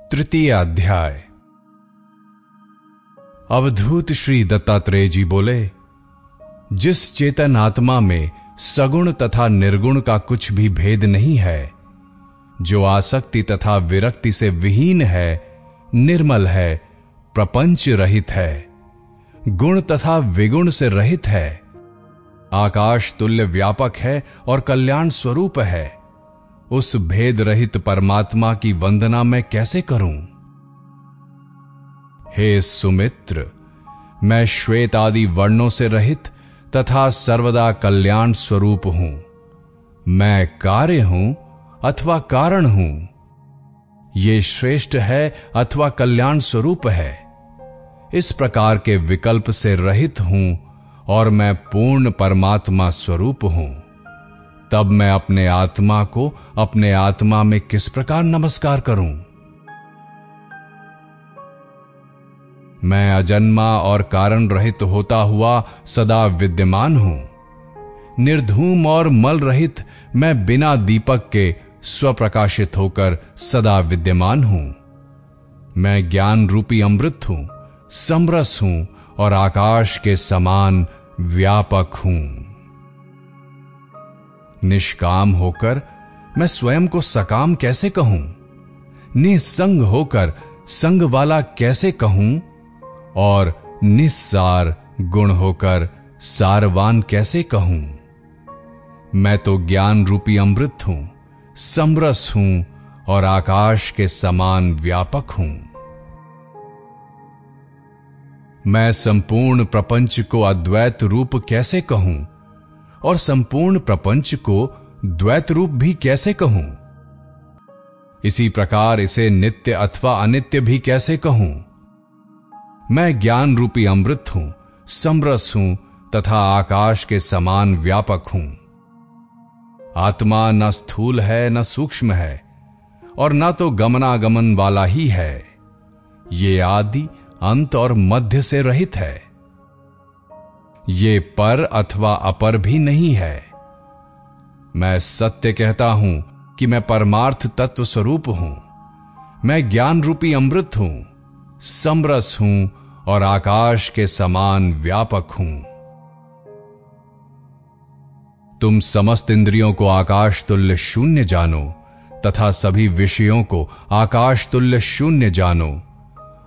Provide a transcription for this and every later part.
तृतीय अध्याय। अवधूत श्री दत्तात्रेय जी बोले, जिस चेतन आत्मा में सगुण तथा निर्गुण का कुछ भी भेद नहीं है, जो आसक्ति तथा विरक्ति से विहीन है, निर्मल है, प्रपंच रहित है, गुण तथा विगुण से रहित है, आकाश तुल्य व्यापक है और कल्याण स्वरूप है उस भेद रहित परमात्मा की वंदना मैं कैसे करूँ? हे सुमित्र, मैं श्वेत आदि वर्णों से रहित तथा सर्वदा कल्याण स्वरूप हूँ। मैं कार्य हूँ अथवा कारण हूँ? ये श्रेष्ठ है अथवा कल्याण स्वरूप है? इस प्रकार के विकल्प से रहित हूँ और मैं पूर्ण परमात्मा स्वरूप हूँ। तब मैं अपने आत्मा को अपने आत्मा में किस प्रकार नमस्कार करूँ? मैं अजन्मा और कारण रहित होता हुआ सदा विद्यमान हूँ। निर्धूम और मल रहित मैं बिना दीपक के स्वप्रकाशित होकर सदा विद्यमान हूँ। मैं ज्ञान रूपी अमृत हूँ, समरस हूँ और आकाश के समान व्यापक हूँ। निष्काम होकर मैं स्वयं को सकाम कैसे कहूँ? निसंग होकर संग वाला कैसे कहूँ? और निस्सार गुण होकर सारवान कैसे कहूँ? मैं तो ज्ञान रूपी अमृत हूँ, समरस हूँ और आकाश के समान व्यापक हूँ। मैं संपूर्ण प्रपंच को अद्वैत रूप कैसे कहूँ? और संपूर्ण प्रपंच को द्वैत रूप भी कैसे कहूँ? इसी प्रकार इसे नित्य अथवा अनित्य भी कैसे कहूँ? मैं ज्ञान रूपी अमृत हूँ, समरस हूँ, तथा आकाश के समान व्यापक हूँ। आत्मा न स्थूल है, न सूक्ष्म है, और न तो गमनागमन वाला ही है। ये आदि अंत और मध्य से रहित है। ये पर अथवा अपर भी नहीं है। मैं सत्य कहता हूँ कि मैं परमार्थ तत्व स्वरूप हूँ। मैं ज्ञान रूपी अमृत हूँ, समरस हूँ और आकाश के समान व्यापक हूँ। तुम समस्त इंद्रियों को आकाश तुल्य शून्य जानो तथा सभी विषयों को आकाश तुल्य शून्य जानो।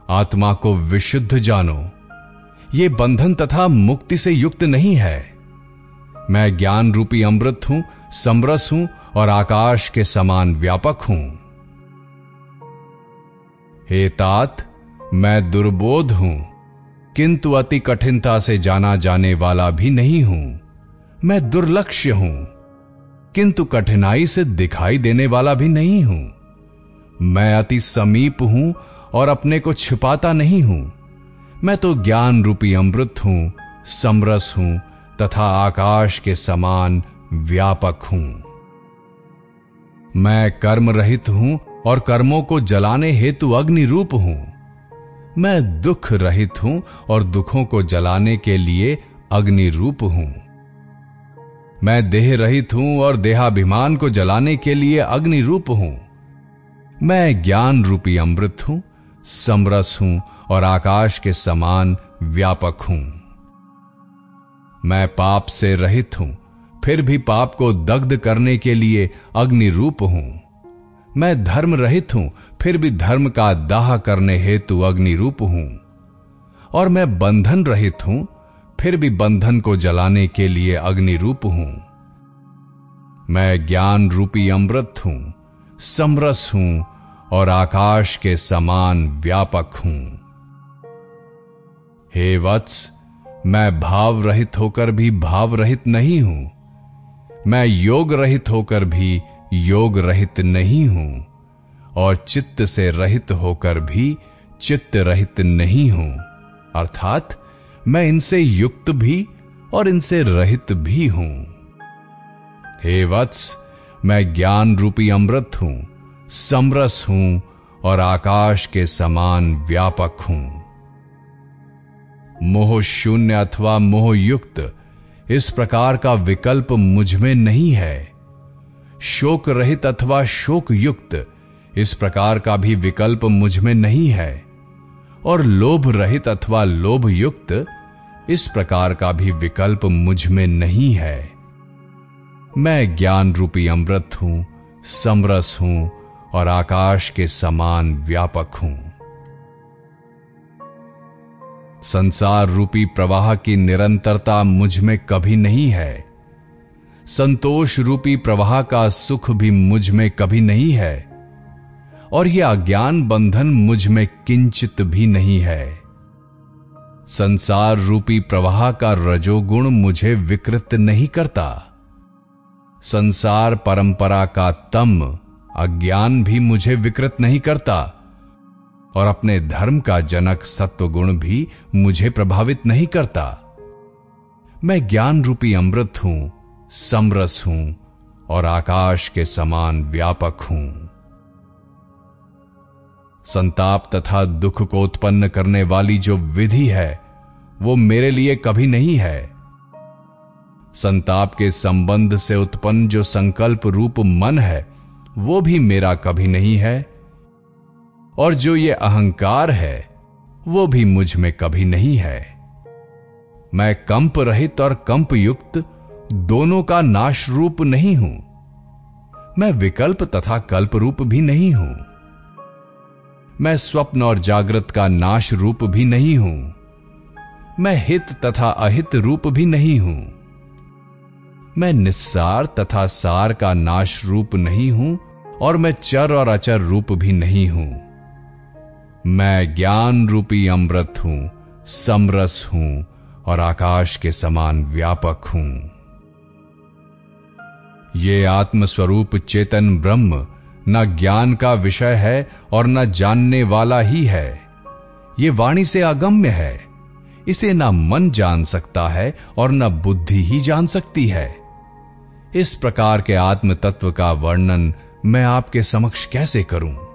आत्मा को विशुद्ध जानो। ये बंधन तथा मुक्ति से युक्त नहीं है। मैं ज्ञान रूपी अमृत हूँ, समरस हूँ और आकाश के समान व्यापक हूँ। हे तात, मैं दुर्बोध हूँ, किंतु अति कठिनता से जाना जाने वाला भी नहीं हूँ। मैं दुर्लक्ष्य हूँ, किंतु कठिनाई से दिखाई देने वाला भी नहीं हूँ। मैं अति समीप हूँ और अपने को छिपाता नहीं हूँ। मैं तो ज्ञान रूपी अमृत हूँ, समरस हूँ, तथा आकाश के समान व्यापक हूँ। मैं कर्म रहित हूँ और कर्मों को जलाने हेतु अग्नि रूप हूँ। मैं दुख रहित हूँ और दुखों को जलाने के लिए अग्नि रूप हूँ। मैं देह रहित हूँ और देहाभिमान को जलाने के लिए अग्नि रूप हूँ। मैं ज्ञान रूपी अमृत हूँ, समरस हूँ और आकाश के समान व्यापक हूँ। मैं पाप से रहित हूँ, फिर भी पाप को दग्ध करने के लिए अग्नि रूप हूँ। मैं धर्म रहित हूँ, फिर भी धर्म का दाह करने हेतु अग्नि रूप हूँ। और मैं बंधन रहित हूँ, फिर भी बंधन को जलाने के लिए अग्नि रूप हूँ। मैं ज्ञान रूपी अमृत हूँ, समरस हूँ और आकाश के समान व्यापक हूँ। हे वत्स, मैं भाव रहित होकर भी भाव रहित नहीं हूँ। मैं योग रहित होकर भी योग रहित नहीं हूँ और चित्त से रहित होकर भी चित्त रहित नहीं हूँ। अर्थात, मैं इनसे युक्त भी और इनसे रहित भी हूँ। हे वत्स, मैं ज्ञान रूपी अमृत हूँ, समरस हूँ और आकाश के समान व्यापक हूँ। मोह शून्य अथवा मोह युक्त इस प्रकार का विकल्प मुझमें नहीं है। शोक रहित अथवा शोक युक्त इस प्रकार का भी विकल्प मुझमें नहीं है। और लोभ रहित अथवा लोभ युक्त इस प्रकार का भी विकल्प मुझमें नहीं है। मैं ज्ञान रूपी अमृत हूँ, समरस हूँ और आकाश के समान व्यापक हूँ। संसार रूपी प्रवाह की निरंतरता मुझमें कभी नहीं है। संतोष रूपी प्रवाह का सुख भी मुझमें कभी नहीं है। और यह अज्ञान बंधन मुझमें किंचित भी नहीं है। संसार रूपी प्रवाह का रजोगुण मुझे विकृत नहीं करता। संसार परंपरा का तम अज्ञान भी मुझे विकृत नहीं करता। और अपने धर्म का जनक सत्व गुण भी मुझे प्रभावित नहीं करता। मैं ज्ञान रूपी अमृत हूँ, समरस हूँ और आकाश के समान व्यापक हूँ। संताप तथा दुख को उत्पन्न करने वाली जो विधि है, वो मेरे लिए कभी नहीं है। संताप के संबंध से उत्पन्न जो संकल्प रूप मन है, वो भी मेरा कभी नहीं है। और जो ये अहंकार है, वो भी मुझमें कभी नहीं है। मैं कंप रहित और कंप युक्त दोनों का नाश रूप नहीं हूँ। मैं विकल्प तथा कल्प रूप भी नहीं हूँ। मैं स्वप्न और जागृत का नाश रूप भी नहीं हूँ। मैं हित तथा अहित रूप भी नहीं हूँ। मैं निस्सार तथा सार का नाश रूप नहीं हूँ और मैं चर और अचर रूप भी नहीं हूँ। मैं ज्ञान रूपी अमृत हूँ, समरस हूँ और आकाश के समान व्यापक हूँ। ये आत्मस्वरूप चेतन ब्रह्म न ज्ञान का विषय है और न जानने वाला ही है। ये वाणी से अगम्य है। इसे न मन जान सकता है और न बुद्धि ही जान सकती है। इस प्रकार के आत्म तत्व का वर्णन मैं आपके समक्ष कैसे करूँ?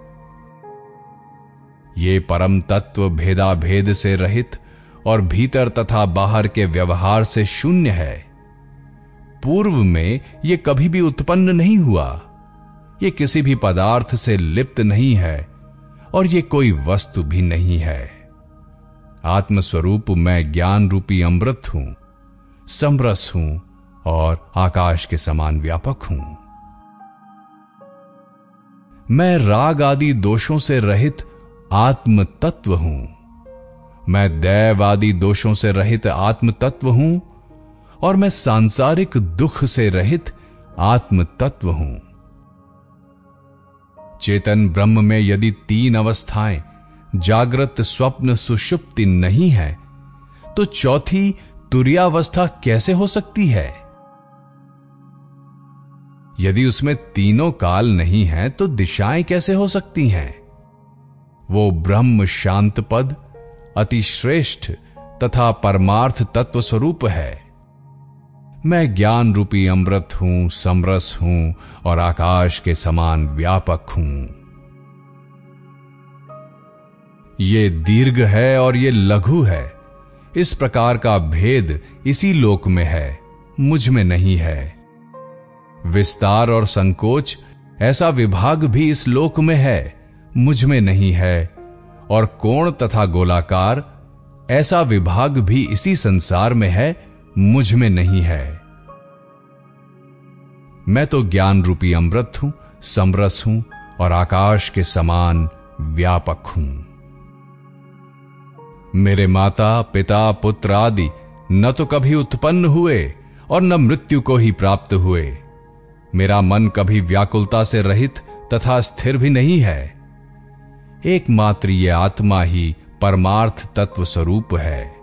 ये परम तत्व भेदा भेद से रहित और भीतर तथा बाहर के व्यवहार से शून्य है। पूर्व में यह कभी भी उत्पन्न नहीं हुआ। ये किसी भी पदार्थ से लिप्त नहीं है और ये कोई वस्तु भी नहीं है। आत्मस्वरूप मैं ज्ञान रूपी अमृत हूँ, समरस हूँ और आकाश के समान व्यापक हूँ। मैं राग आदि दोषों से रहित आत्म तत्व हूँ। मैं दैव आदि दोषों से रहित आत्म तत्व हूँ और मैं सांसारिक दुख से रहित आत्म तत्व हूँ। चेतन ब्रह्म में यदि तीन अवस्थाएँ, जागृत स्वप्न सुषुप्ति नहीं है तो चौथी तुरियावस्था कैसे हो सकती है? यदि उसमें तीनों काल नहीं है तो दिशाएँ कैसे हो सकती हैं? वो ब्रह्म शांत पद अति श्रेष्ठ तथा परमार्थ तत्व स्वरूप है। मैं ज्ञान रूपी अमृत हूँ, समरस हूँ और आकाश के समान व्यापक हूँ। ये दीर्घ है और ये लघु है। इस प्रकार का भेद इसी लोक में है, मुझमें नहीं है। विस्तार और संकोच, ऐसा विभाग भी इस लोक में है। मुझमें नहीं है, और कोण तथा गोलाकार ऐसा विभाग भी इसी संसार में है, मुझमें नहीं है। मैं तो ज्ञान रूपी अमृत हूँ, समरस हूँ, और आकाश के समान व्यापक हूँ। मेरे माता, पिता, पुत्र आदि न तो कभी उत्पन्न हुए, और न मृत्यु को ही प्राप्त हुए। मेरा मन कभी व्याकुलता से रहित तथा स्थिर भी नहीं है। एकमात्र ये आत्मा ही परमार्थ तत्व स्वरूप है।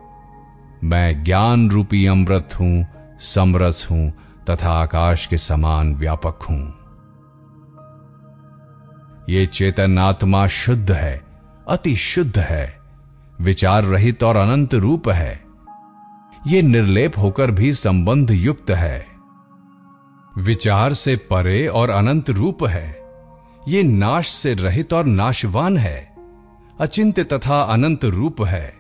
मैं ज्ञान रूपी अमृत हूँ, समरस हूँ, तथा आकाश के समान व्यापक हूँ। ये चेतन आत्मा शुद्ध है, अति शुद्ध है, विचार रहित और अनंत रूप है। ये निर्लेप होकर भी संबंध युक्त है। विचार से परे और अनंत रूप है। ये नाश से रहित और नाशवान है, अचिंत्य तथा अनंत रूप है।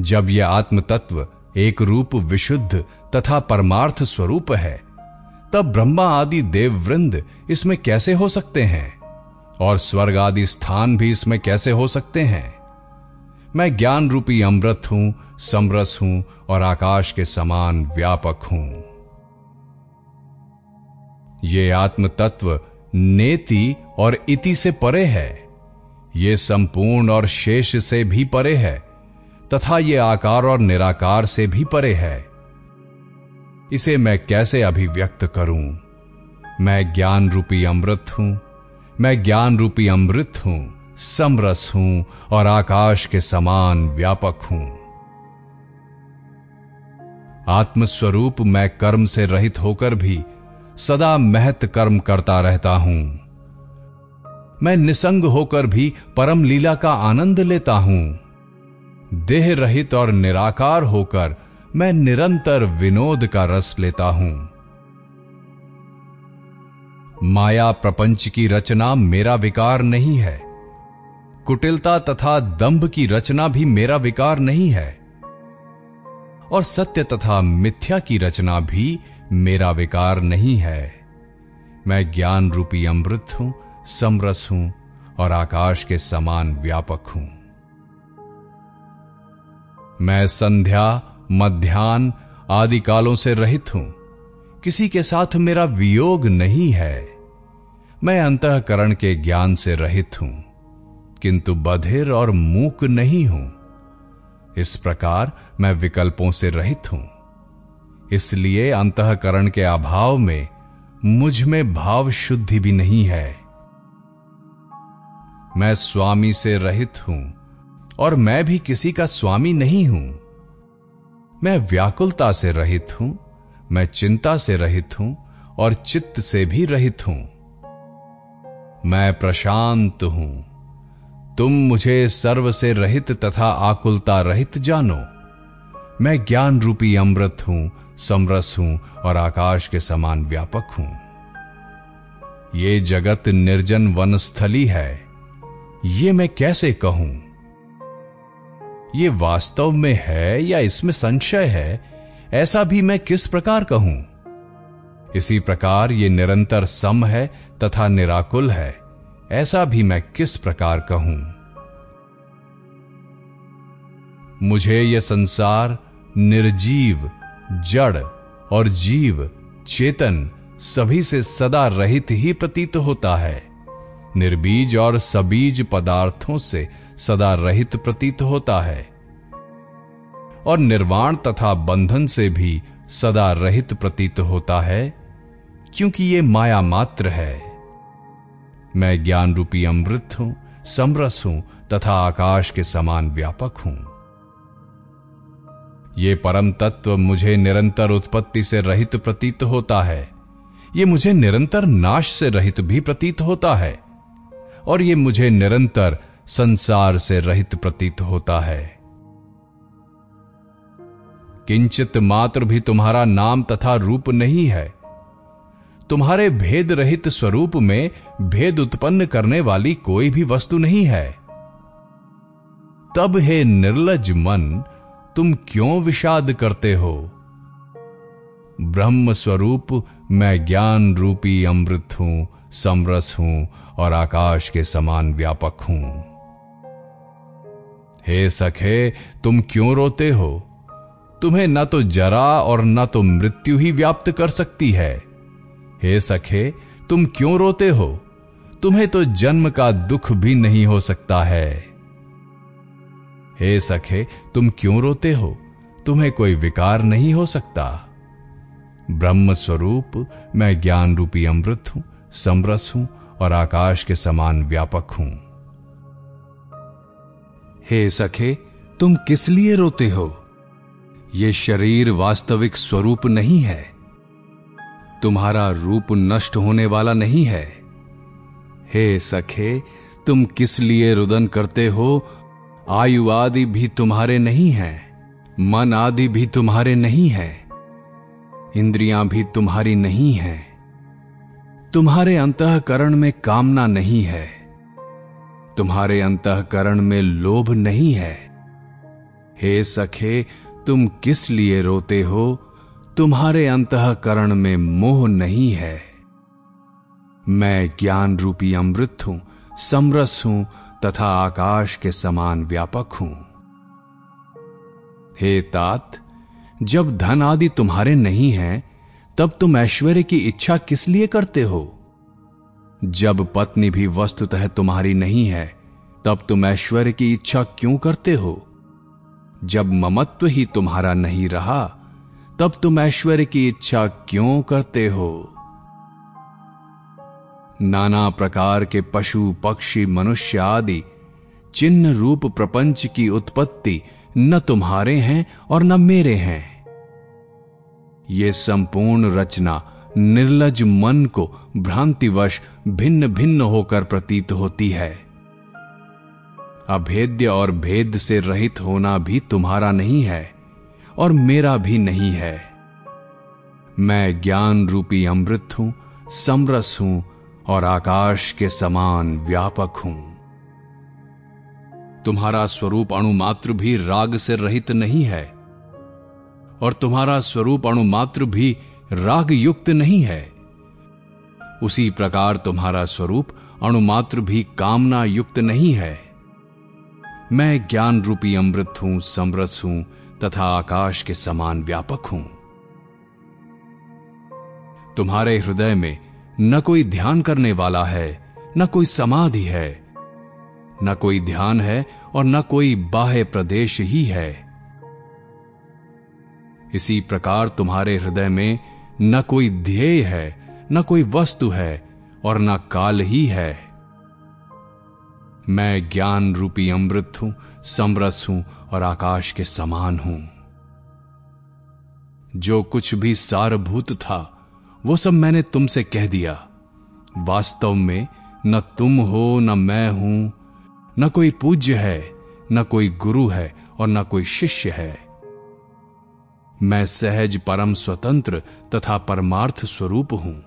जब यह आत्म तत्व एक रूप विशुद्ध तथा परमार्थ स्वरूप है, तब ब्रह्मा आदि देव वृंद इसमें कैसे हो सकते हैं? और स्वर्ग आदि स्थान भी इसमें कैसे हो सकते हैं? मैं ज्ञान रूपी अमृत हूँ, समरस हूँ और आकाश के समान व्यापक हूँ। ये आत्म तत्व नेति और इति से परे है। ये संपूर्ण और शेष से भी परे है, तथा ये आकार और निराकार से भी परे है। इसे मैं कैसे अभिव्यक्त करूँ? मैं ज्ञान रूपी अमृत हूँ, मैं ज्ञान रूपी अमृत हूँ, समरस हूँ और आकाश के समान व्यापक हूँ। आत्मस्वरूप मैं कर्म से रहित होकर भी सदा महत कर्म करता रहता हूँ। मैं निसंग होकर भी परम लीला का आनंद लेता हूँ। देह रहित और निराकार होकर मैं निरंतर विनोद का रस लेता हूँ। माया प्रपंच की रचना मेरा विकार नहीं है। कुटिलता तथा दंभ की रचना भी मेरा विकार नहीं है। और सत्य तथा मिथ्या की रचना भी मेरा विकार नहीं है। मैं ज्ञान रूपी अमृत हूँ, समरस हूँ और आकाश के समान व्यापक हूँ। मैं संध्या मध्यान्ह आदि कालों से रहित हूँ। किसी के साथ मेरा वियोग नहीं है। मैं अंतकरण के ज्ञान से रहित हूँ, किंतु बधिर और मूक नहीं हूँ। इस प्रकार मैं विकल्पों से रहित हूँ। इसलिए अंतकरण के अभाव में मुझमें भाव शुद्धि भी नहीं है। मैं स्वामी से रहित हूँ और मैं भी किसी का स्वामी नहीं हूँ। मैं व्याकुलता से रहित हूँ, मैं चिंता से रहित हूँ और चित्त से भी रहित हूँ। मैं प्रशांत हूँ। तुम मुझे सर्व से रहित तथा आकुलता रहित जानो। मैं ज्ञान रूपी अमृत हूँ, समरस हूँ और आकाश के समान व्यापक हूँ। ये जगत निर्जन वनस्थली है। ये मैं कैसे कहूँ? ये वास्तव में है या इसमें संशय है? ऐसा भी मैं किस प्रकार कहूँ? इसी प्रकार ये निरंतर सम है तथा निराकुल है। ऐसा भी मैं किस प्रकार कहूँ? मुझे यह संसार निर्जीव, जड़ और जीव, चेतन सभी से सदा रहित ही प्रतीत होता है। निर्बीज और सबीज पदार्थों से सदा रहित प्रतीत होता है। और निर्वाण तथा बंधन से भी सदा रहित प्रतीत होता है, क्योंकि ये माया मात्र है। मैं ज्ञान रूपी अमृत हूँ, समरस हूँ, तथा आकाश के समान व्यापक हूँ। ये परम तत्व मुझे निरंतर उत्पत्ति से रहित प्रतीत होता है। ये मुझे निरंतर नाश से रहित भी प्रतीत होता है। और ये मुझे निरंतर संसार से रहित प्रतीत होता है। किंचित मात्र भी तुम्हारा नाम तथा रूप नहीं है। तुम्हारे भेद रहित स्वरूप में भेद उत्पन्न करने वाली कोई भी वस्तु नहीं है। तब हे निर्लज मन, तुम क्यों विषाद करते हो? ब्रह्म स्वरूप, मैं ज्ञान रूपी अमृत हूँ, समरस हूँ और आकाश के समान व्यापक हूँ। हे सखे, तुम क्यों रोते हो? तुम्हें न तो जरा और न तो मृत्यु ही व्याप्त कर सकती है। हे सखे, तुम क्यों रोते हो? तुम्हें तो जन्म का दुख भी नहीं हो सकता है। हे सखे, तुम क्यों रोते हो? तुम्हें कोई विकार नहीं हो सकता। ब्रह्म स्वरूप मैं ज्ञान रूपी अमृत हूँ, समरस हूँ और आकाश के समान व्यापक हूँ। हे सखे, तुम किस लिए रोते हो? ये शरीर वास्तविक स्वरूप नहीं है। तुम्हारा रूप नष्ट होने वाला नहीं है। हे सखे, तुम किस लिए रुदन करते हो? आयु आदि भी तुम्हारे नहीं है, मन आदि भी तुम्हारे नहीं है, इंद्रियाँ भी तुम्हारी नहीं है। तुम्हारे अंतकरण में कामना नहीं है, तुम्हारे अंतकरण में लोभ नहीं है। हे सखे, तुम किस लिए रोते हो? तुम्हारे अंतकरण में मोह नहीं है। मैं ज्ञान रूपी अमृत हूँ, समरस हूँ, तथा आकाश के समान व्यापक हूँ। हे तात, जब धन आदि तुम्हारे नहीं है, तब तुम ऐश्वर्य की इच्छा किस लिए करते हो? जब पत्नी भी वस्तुतः तुम्हारी नहीं है, तब तुम ऐश्वर्य की इच्छा क्यों करते हो? जब ममत्व ही तुम्हारा नहीं रहा तब तुम ऐश्वर्य की इच्छा क्यों करते हो? नाना प्रकार के पशु, पक्षी, मनुष्य आदि, चिन्ह रूप प्रपंच की उत्पत्ति न तुम्हारे हैं और न मेरे हैं। ये संपूर्ण रचना निर्लज मन को भ्रांतिवश भिन्न भिन्न होकर प्रतीत होती है। अभेद्य और भेद से रहित होना भी तुम्हारा नहीं है। और मेरा भी नहीं है। मैं ज्ञान रूपी अमृत हूँ, समरस हूँ और आकाश के समान व्यापक हूँ। तुम्हारा स्वरूप अणुमात्र भी राग से रहित नहीं है और तुम्हारा स्वरूप अणुमात्र भी राग युक्त नहीं है। उसी प्रकार तुम्हारा स्वरूप अणुमात्र भी कामना युक्त नहीं है। मैं ज्ञान रूपी अमृत हूँ, समरस हूँ तथा आकाश के समान व्यापक हूँ। तुम्हारे हृदय में न कोई ध्यान करने वाला है, न कोई समाधि है। न कोई ध्यान है और न कोई बाह्य प्रदेश ही है। इसी प्रकार तुम्हारे हृदय में न कोई ध्येय है, न कोई वस्तु है और न काल ही है। मैं ज्ञान रूपी अमृत हूँ, समरस हूँ और आकाश के समान हूँ। जो कुछ भी सारभूत था, वो सब मैंने तुमसे कह दिया। वास्तव में न तुम हो, न मैं हूँ। न कोई पूज्य है, न कोई गुरु है और न कोई शिष्य है। मैं सहज परम स्वतंत्र तथा परमार्थ स्वरूप हूँ।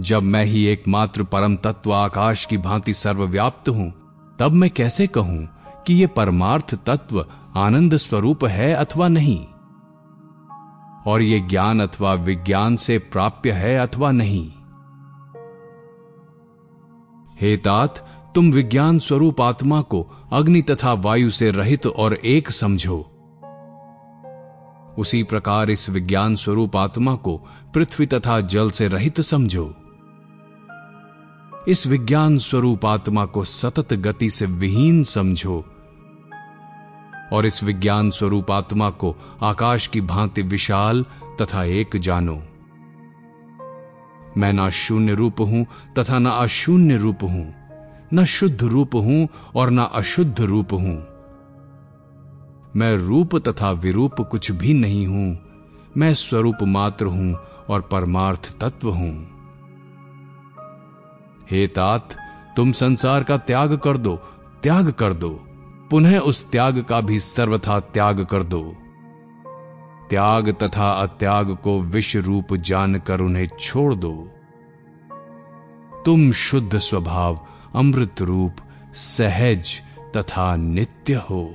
जब मैं ही एकमात्र परम तत्व आकाश की भांति सर्वव्याप्त हूँ, तब मैं कैसे कहूँ कि यह परमार्थ तत्व आनंद स्वरूप है अथवा नहीं? और यह ज्ञान अथवा विज्ञान से प्राप्य है अथवा नहीं? हे तात, तुम विज्ञान स्वरूप आत्मा को अग्नि तथा वायु से रहित और एक समझो। उसी प्रकार इस विज्ञान स्वरूप आत्मा को पृथ्वी तथा जल से रहित समझो। इस विज्ञान स्वरूप आत्मा को सतत गति से विहीन समझो और इस विज्ञान स्वरूप आत्मा को आकाश की भांति विशाल तथा एक जानो। मैं ना शून्य रूप हूँ तथा ना अशून्य रूप हूँ, न शुद्ध रूप हूँ और न अशुद्ध रूप हूँ। मैं रूप तथा विरूप कुछ भी नहीं हूँ, मैं स्वरूप मात्र हूँ और परमार्थ तत्व हूँ। हे तात, तुम संसार का त्याग कर दो, त्याग कर दो। पुनः उस त्याग का भी सर्वथा त्याग कर दो। त्याग तथा अत्याग को विश्व रूप जानकर उन्हें छोड़ दो। तुम शुद्ध स्वभाव, अमृत रूप, सहज तथा नित्य हो।